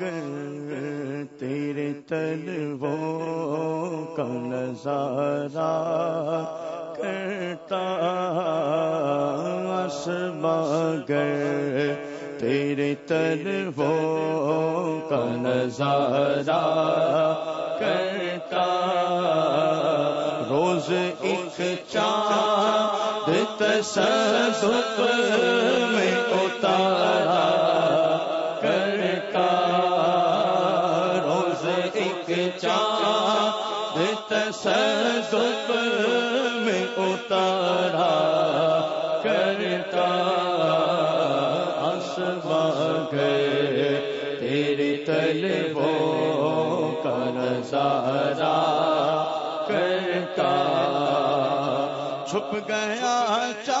گر تیرے تل وہ کا نظارہ کرتا گر تیرے تل وہ کا نظارہ کرتا روز ایک چاند تصدق میں اتارا۔ تصدق میں اتارا کرتا گئے تیرے تل وہ کا نظارہ کرتا چھپ گیا چاند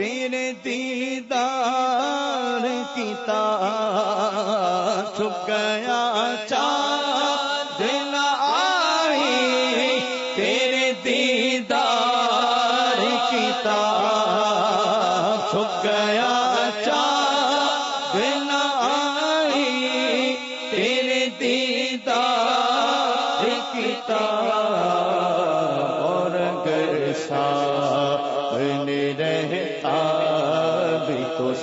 تیرے دیدار کی تار چھپ گیا آئی تیرے دیدار کی تار چھپ گیا آئی تیرے دیدار کی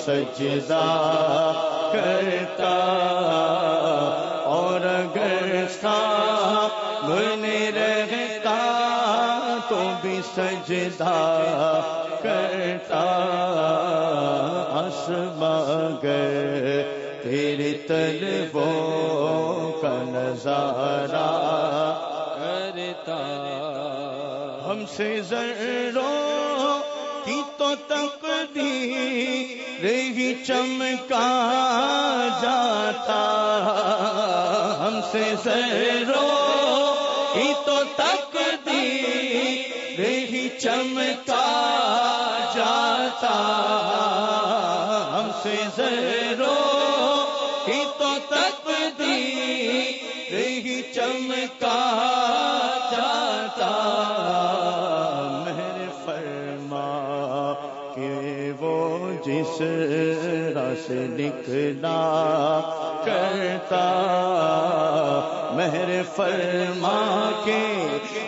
سجدہ کرتا اور اگر بنے رہتا تو بھی سجدہ کرتا۔ گئے تیرے تل کا نظارہ کرتا۔ ہم سے ضرور کی تو تک دی چمکا جاتا۔ ہم سے سیرو کی تو تک دی چمکا جاتا۔ ہم سے زیرو کی تو تک دی چمکا جس رس نکلا کرتا، مہر فرما کے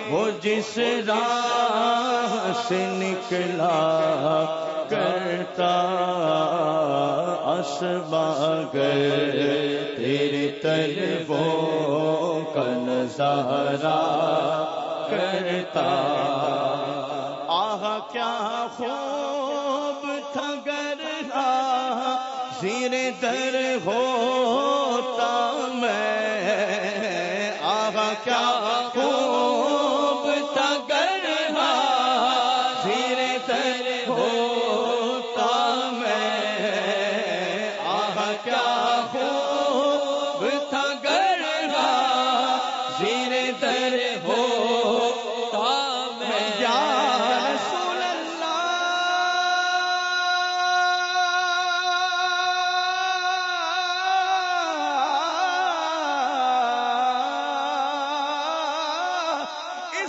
وہ جس راہ سے نکلا کرتا گئے تیرے تل وہ کا نظارہ کرتا۔ آہ کیا خوب تیرے در ہوتا میں آہا کیا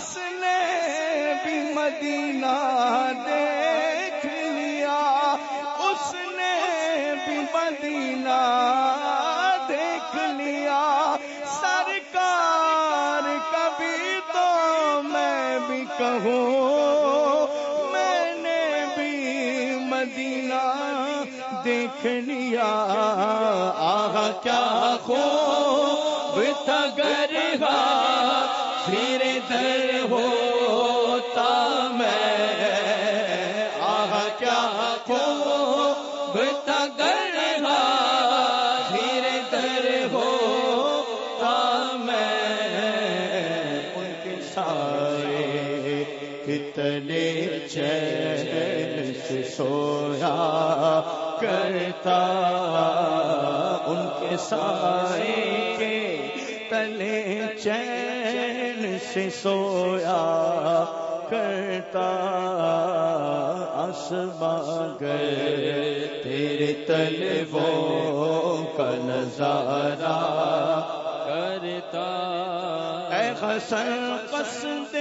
اس نے بھی مدینہ دیکھ لیا۔ اس نے بھی مدینہ دیکھ لیا۔ سرکار کبھی تو میں بھی کہوں، میں نے بھی مدینہ دیکھ لیا۔ آگا کیا خوب کیا خوب تھا در ہوتا میں ان کے سارے کتنے چین سے سویا کرتا، ان کے سائے کے تلے چین سے سویا کرتا آسما گئے، تیرے تل وہ کا نظارہ کرتا۔ اے حسن قصد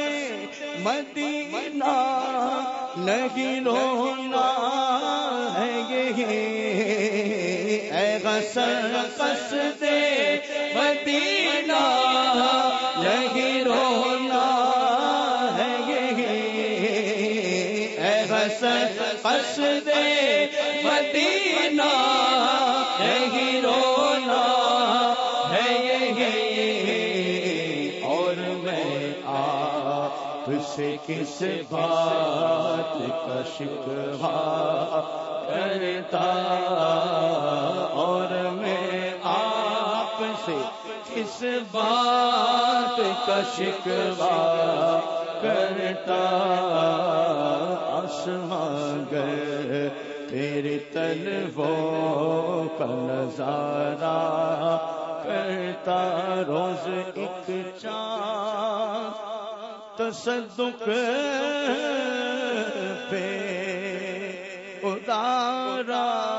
مدینہ، نہیں رونا ہے یہ اے غسل قص مدینہ اے غسل دے، مدینہ، یہی رونا ہے، یہی۔ اور میں آپ سے کس بات کا شکوا کرتا؟ اور میں آپ سے کس بات کا شکوا کرتا آسمان گئے تیری تل کا نظارہ کرتا روز ایک چاند تصدق پہ ادارا۔